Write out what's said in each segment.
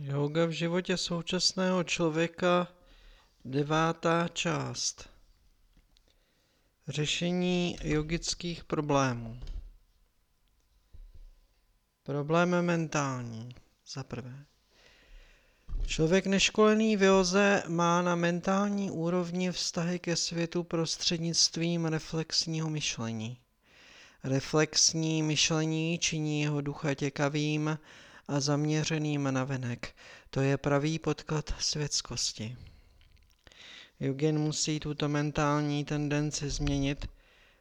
Yoga v životě současného člověka, devátá část. Řešení yogických problémů. Problém mentální. Za prvé. Člověk neškolený v joze má na mentální úrovni vztahy ke světu prostřednictvím reflexního myšlení. Reflexní myšlení činí jeho ducha těkavým a zaměřeným na venek. To je pravý podklad světskosti. Jogin musí tuto mentální tendenci změnit,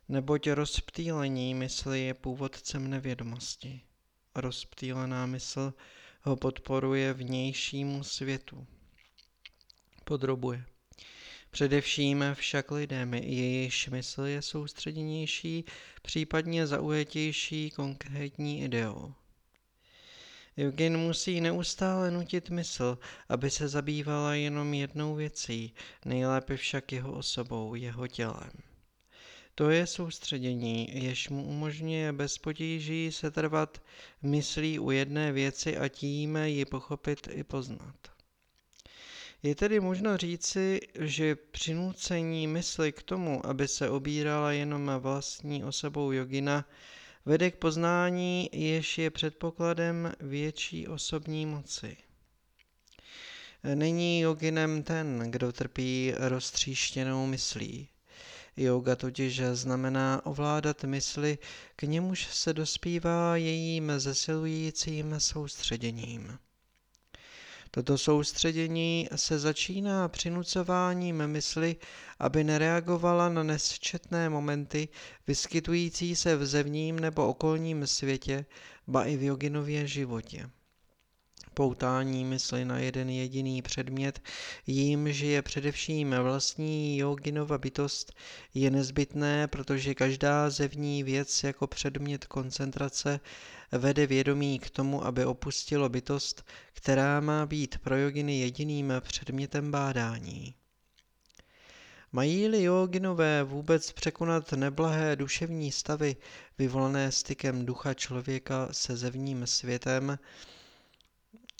neboť rozptýlení mysli je původcem nevědomosti. Rozptýlená mysl ho podporuje vnějšímu světu. Podrobuje. Především však lidem, jejichž mysl je soustředěnější, případně zaujetější konkrétní ideou. Jogin musí neustále nutit mysl, aby se zabývala jenom jednou věcí, nejlépe však jeho osobou, jeho tělem. To je soustředění, jež mu umožňuje bez potíží setrvat myslí u jedné věci a tím ji pochopit i poznat. Je tedy možno říci, že přinucení mysli k tomu, aby se obírala jenom vlastní osobou jogina, vede k poznání, jež je předpokladem větší osobní moci. Není joginem ten, kdo trpí roztříštěnou myslí. Yoga totiž znamená ovládat mysli, k němuž se dospívá jejím zesilujícím soustředěním. Toto soustředění se začíná přinucováním mysli, aby nereagovala na nesčetné momenty vyskytující se v zevním nebo okolním světě, ba i v joginově životě poutání mysli na jeden jediný předmět, jímž je především vlastní joginova bytost, je nezbytné, protože každá zevní věc jako předmět koncentrace vede vědomí k tomu, aby opustilo bytost, která má být pro joginy jediným předmětem bádání. Mají-li joginové vůbec překonat neblahé duševní stavy vyvolané stykem ducha člověka se zevním světem,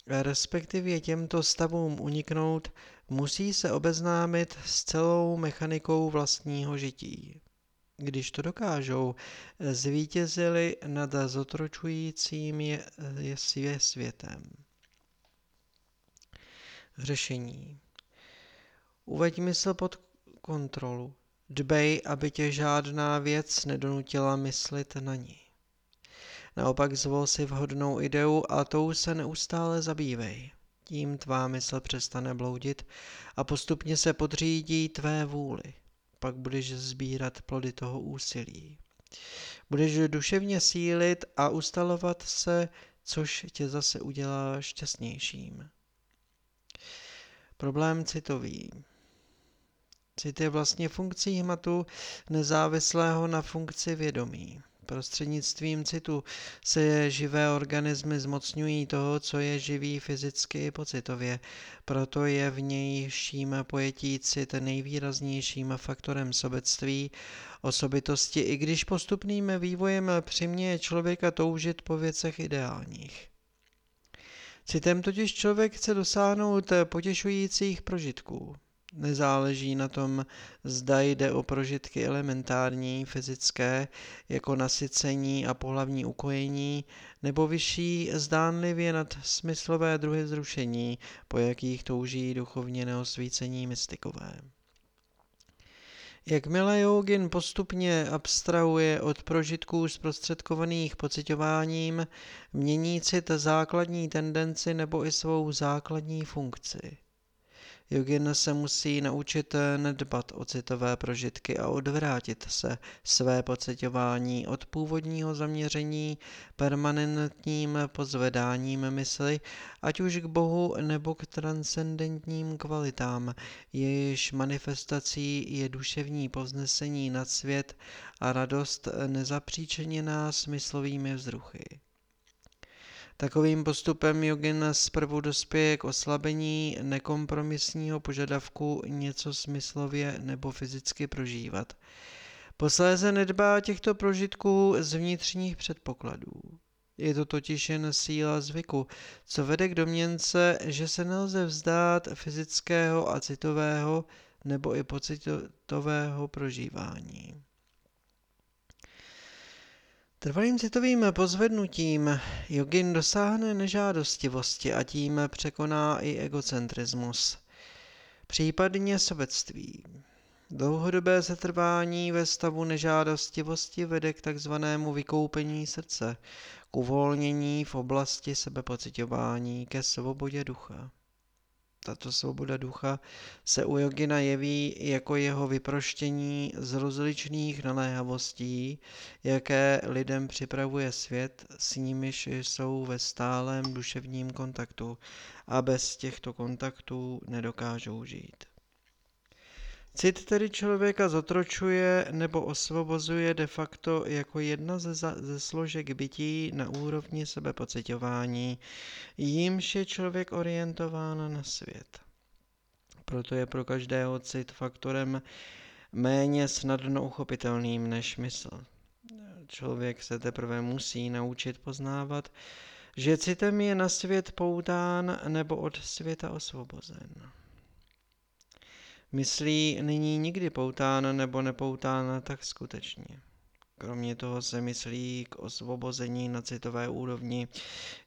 respektive těmto stavům uniknout, musí se obeznámit s celou mechanikou vlastního žití. Když to dokážou, zvítězili nad zotročujícím je, je světem. Řešení. Uveď mysl pod kontrolu. Dbej, aby tě žádná věc nedonutila myslit na ní. Naopak zvol si vhodnou ideu a tou se neustále zabývej. Tím tvá mysl přestane bloudit a postupně se podřídí tvé vůli. Pak budeš sbírat plody toho úsilí. Budeš duševně sílit a ustalovat se, což tě zase udělá šťastnějším. Problém citový. Cit je vlastně funkcí hmatu nezávislého na funkci vědomí. Prostřednictvím citu se živé organismy zmocňují toho, co je živý fyzicky i pocitově. Proto je v nějším pojetí cit nejvýraznějším faktorem sobectví, osobitosti, i když postupným vývojem přiměje člověka toužit po věcech ideálních. Citem totiž člověk chce dosáhnout potěšujících prožitků. Nezáleží na tom, zda jde o prožitky elementární, fyzické, jako nasycení a pohlavní ukojení, nebo vyšší, zdánlivě nad smyslové druhy zrušení, po jakých touží duchovně neosvícení mystikové. Jakmile jogin postupně abstrahuje od prožitků zprostředkovaných pocitováním, mění cit základní tendenci nebo i svou základní funkci. Jogin se musí naučit nedbat o citové prožitky a odvrátit se své pocitování od původního zaměření permanentním pozvedáním mysli, ať už k Bohu nebo k transcendentním kvalitám, jejichž manifestací je duševní povznesení nad svět a radost nezapříčeněná smyslovými vzruchy. Takovým postupem jogin zprvu dospěje k oslabení nekompromisního požadavku něco smyslově nebo fyzicky prožívat. Posléze nedbá těchto prožitků z vnitřních předpokladů. Je to totiž jen síla zvyku, co vede k domněnce, že se nelze vzdát fyzického a citového nebo i pocitového prožívání. Trvalým citovým pozvednutím jogin dosáhne nežádostivosti a tím překoná i egocentrismus, případně sobectví. Dlouhodobé setrvání ve stavu nežádostivosti vede k takzvanému vykoupení srdce, k uvolnění v oblasti sebepocitování, ke svobodě ducha. Tato svoboda ducha se u jogina jeví jako jeho vyproštění z rozličných naléhavostí, jaké lidem připravuje svět, s nimiž jsou ve stálem duševním kontaktu a bez těchto kontaktů nedokážou žít. Cit tedy člověka zotročuje nebo osvobozuje de facto jako jedna ze, ze složek bytí na úrovni sebepocitování, jímž je člověk orientován na svět. Proto je pro každého cit faktorem méně snadno uchopitelným než mysl. Člověk se teprve musí naučit poznávat, že citem je na svět poután nebo od světa osvobozen. Myslí není nikdy poutána nebo nepoutána tak skutečně. Kromě toho se myslí k osvobození na citové úrovni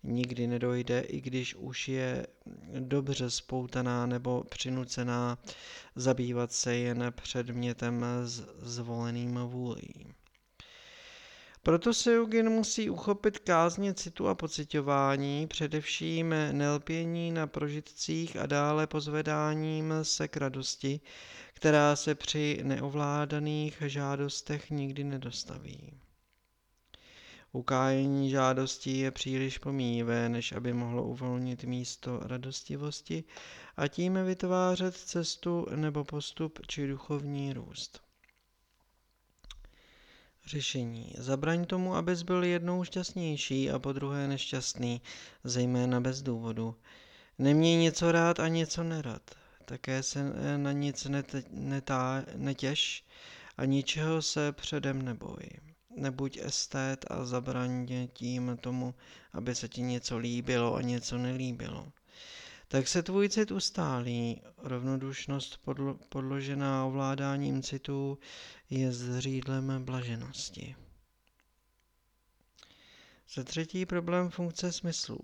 nikdy nedojde, i když už je dobře spoutaná nebo přinucená zabývat se jen předmětem zvoleným vůlí. Proto se Jugin musí uchopit kázně citu a pocitování, především nelpění na prožitcích a dále pozvedáním se k radosti, která se při neovládaných žádostech nikdy nedostaví. Ukájení žádostí je příliš pomíjivé, než aby mohlo uvolnit místo radostivosti a tím vytvářet cestu nebo postup či duchovní růst. Řešení. Zabraň tomu, abys byl jednou šťastnější a po druhé nešťastný, zejména bez důvodu. Neměj něco rád a něco nerad. Také se na nic netá, netěž a ničeho se předem neboj. Nebuď estét a zabraň tím tomu, aby se ti něco líbilo a něco nelíbilo tak se tvůj cit ustálí. Rovnodušnost podlo- podložená ovládáním citů je zřídlem blaženosti. Za třetí problém funkce smyslů.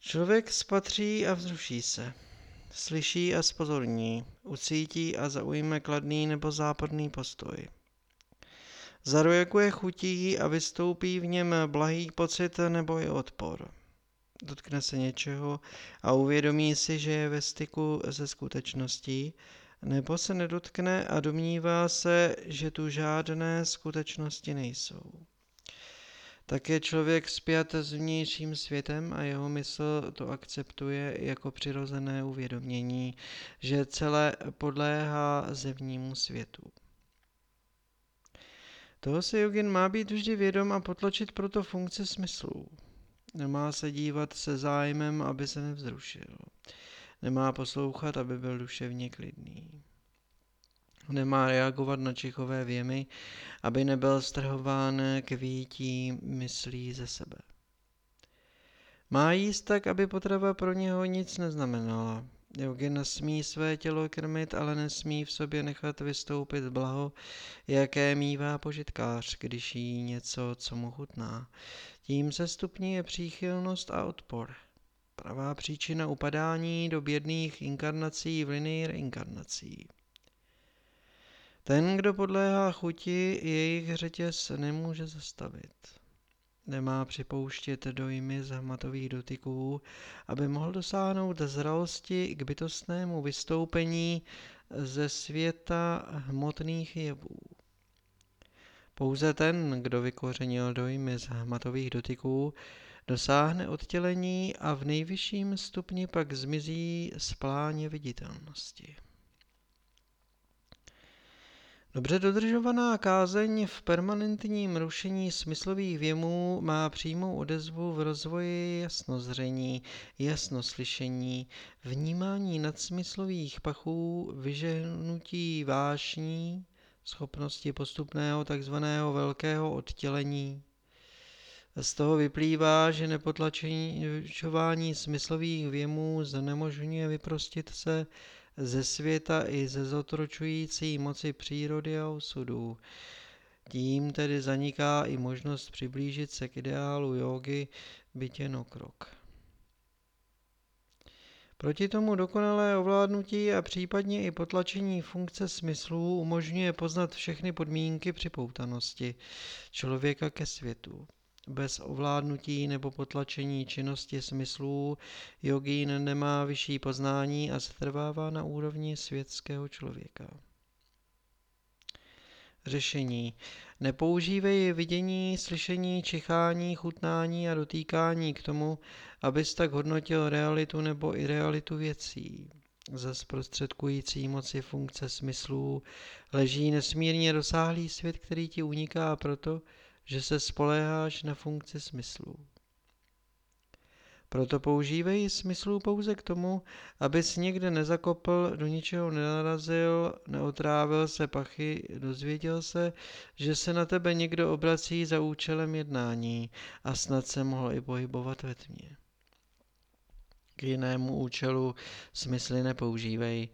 Člověk spatří a vzruší se. Slyší a spozorní, ucítí a zaujme kladný nebo západný postoj. Zarojekuje chutí a vystoupí v něm blahý pocit nebo i odpor dotkne se něčeho a uvědomí si, že je ve styku se skutečností, nebo se nedotkne a domnívá se, že tu žádné skutečnosti nejsou. Tak je člověk zpět s vnějším světem a jeho mysl to akceptuje jako přirozené uvědomění, že celé podléhá zevnímu světu. Toho se jogin má být vždy vědom a potlačit proto funkce smyslů. Nemá se dívat se zájmem, aby se nevzrušil. Nemá poslouchat, aby byl duševně klidný. Nemá reagovat na čichové věmy, aby nebyl strhován k výtí myslí ze sebe. Má jíst tak, aby potrava pro něho nic neznamenala. Jogi nesmí své tělo krmit, ale nesmí v sobě nechat vystoupit blaho, jaké mývá požitkář, když jí něco, co mu chutná. Tím se stupňuje příchylnost a odpor. Pravá příčina upadání do bědných inkarnací v linii reinkarnací. Ten, kdo podléhá chuti, jejich řetěz nemůže zastavit. Nemá připouštět dojmy z hmatových dotyků, aby mohl dosáhnout zralosti k bytostnému vystoupení ze světa hmotných jevů. Pouze ten, kdo vykořenil dojmy z hmatových dotyků, dosáhne odtělení a v nejvyšším stupni pak zmizí z pláně viditelnosti. Dobře dodržovaná kázeň v permanentním rušení smyslových věmů má přímou odezvu v rozvoji jasnozření, jasnoslyšení, vnímání nadsmyslových pachů, vyžehnutí vášní, schopnosti postupného takzvaného velkého odtělení. Z toho vyplývá, že nepotlačování smyslových věmů znemožňuje vyprostit se ze světa i ze zotročující moci přírody a osudu. Tím tedy zaniká i možnost přiblížit se k ideálu jogy bytě no krok. Proti tomu dokonalé ovládnutí a případně i potlačení funkce smyslů umožňuje poznat všechny podmínky připoutanosti člověka ke světu. Bez ovládnutí nebo potlačení činnosti smyslů jogín nemá vyšší poznání a setrvává na úrovni světského člověka. Řešení. Nepoužívej vidění, slyšení, čichání, chutnání a dotýkání k tomu, abys tak hodnotil realitu nebo i realitu věcí. Za zprostředkující moci funkce smyslů leží nesmírně rozsáhlý svět, který ti uniká proto, že se spoléháš na funkci smyslů. Proto používej smyslů pouze k tomu, abys někde nezakopl, do ničeho nenarazil, neotrávil se pachy, dozvěděl se, že se na tebe někdo obrací za účelem jednání a snad se mohl i pohybovat ve tmě. K jinému účelu smysly nepoužívej.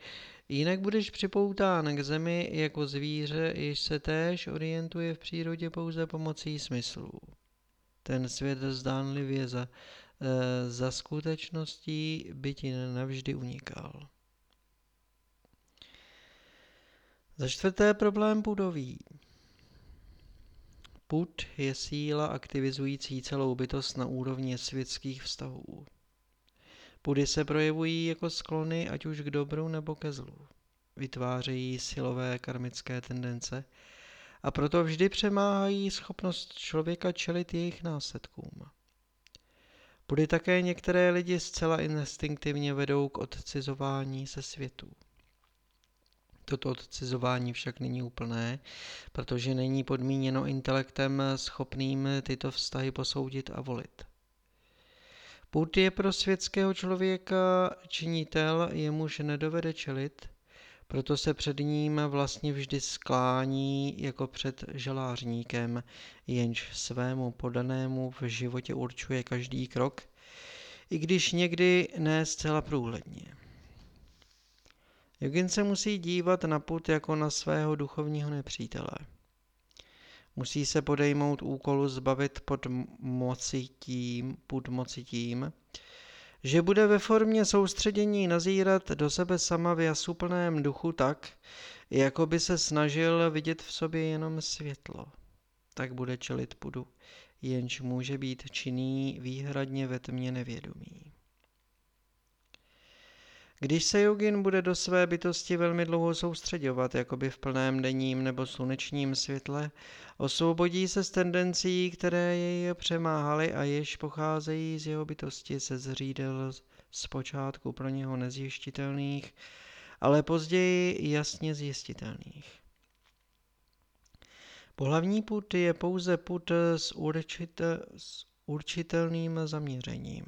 Jinak budeš připoután k zemi jako zvíře, jež se též orientuje v přírodě pouze pomocí smyslů. Ten svět zdánlivě za, za skutečností by ti navždy unikal. Za čtvrté problém budový. Put je síla aktivizující celou bytost na úrovni světských vztahů. Pudy se projevují jako sklony ať už k dobru nebo ke zlu. Vytvářejí silové karmické tendence a proto vždy přemáhají schopnost člověka čelit jejich následkům. Pudy také některé lidi zcela instinktivně vedou k odcizování se světu. Toto odcizování však není úplné, protože není podmíněno intelektem schopným tyto vztahy posoudit a volit. Put je pro světského člověka činitel, jemuž nedovede čelit, proto se před ním vlastně vždy sklání jako před želářníkem, jenž svému podanému v životě určuje každý krok, i když někdy ne zcela průhledně. Jogin se musí dívat na put jako na svého duchovního nepřítele. Musí se podejmout úkolu zbavit pod moci tím, pod moci tím, že bude ve formě soustředění nazírat do sebe sama v jasuplném duchu tak, jako by se snažil vidět v sobě jenom světlo. Tak bude čelit pudu, jenž může být činný výhradně ve tmě nevědomí. Když se jogin bude do své bytosti velmi dlouho soustředovat, by v plném denním nebo slunečním světle, osvobodí se z tendencí, které jej přemáhaly a jež pocházejí z jeho bytosti, se zřídel zpočátku pro něho nezjištitelných, ale později jasně zjistitelných. Pohlavní put je pouze put s, určit, s určitelným zaměřením.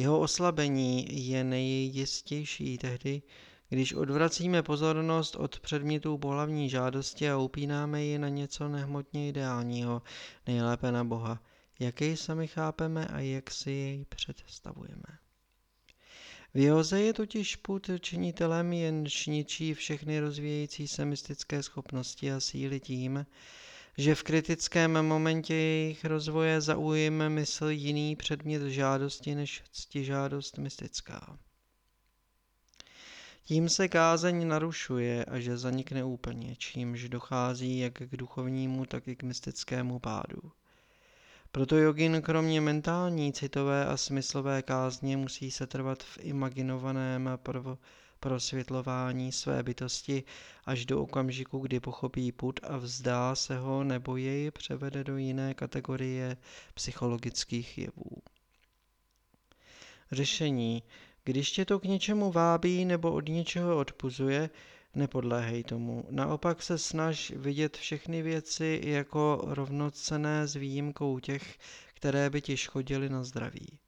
Jeho oslabení je nejjistější tehdy, když odvracíme pozornost od předmětů pohlavní žádosti a upínáme ji na něco nehmotně ideálního, nejlépe na Boha, jaký sami chápeme a jak si jej představujeme. V Joze je totiž put činitelem, jenž ničí všechny rozvíjející se mystické schopnosti a síly tím, že v kritickém momentě jejich rozvoje zaujme mysl jiný předmět žádosti než ctižádost mystická. Tím se kázeň narušuje a že zanikne úplně, čímž dochází jak k duchovnímu, tak i k mystickému pádu. Proto jogin kromě mentální, citové a smyslové kázně musí se trvat v imaginovaném prvo, prosvětlování své bytosti až do okamžiku, kdy pochopí put a vzdá se ho nebo jej převede do jiné kategorie psychologických jevů. Řešení. Když tě to k něčemu vábí nebo od něčeho odpuzuje, nepodléhej tomu. Naopak se snaž vidět všechny věci jako rovnocené s výjimkou těch, které by ti škodily na zdraví.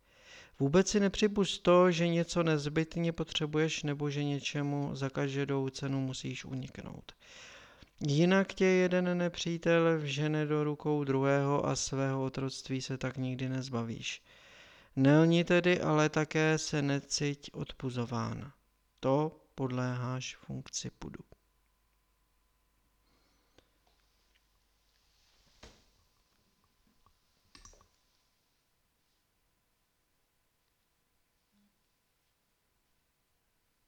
Vůbec si nepřipust to, že něco nezbytně potřebuješ nebo že něčemu za každou cenu musíš uniknout. Jinak tě jeden nepřítel vžene do rukou druhého a svého otroctví se tak nikdy nezbavíš. Nelni tedy, ale také se neciť odpuzován. To podléháš funkci pudu.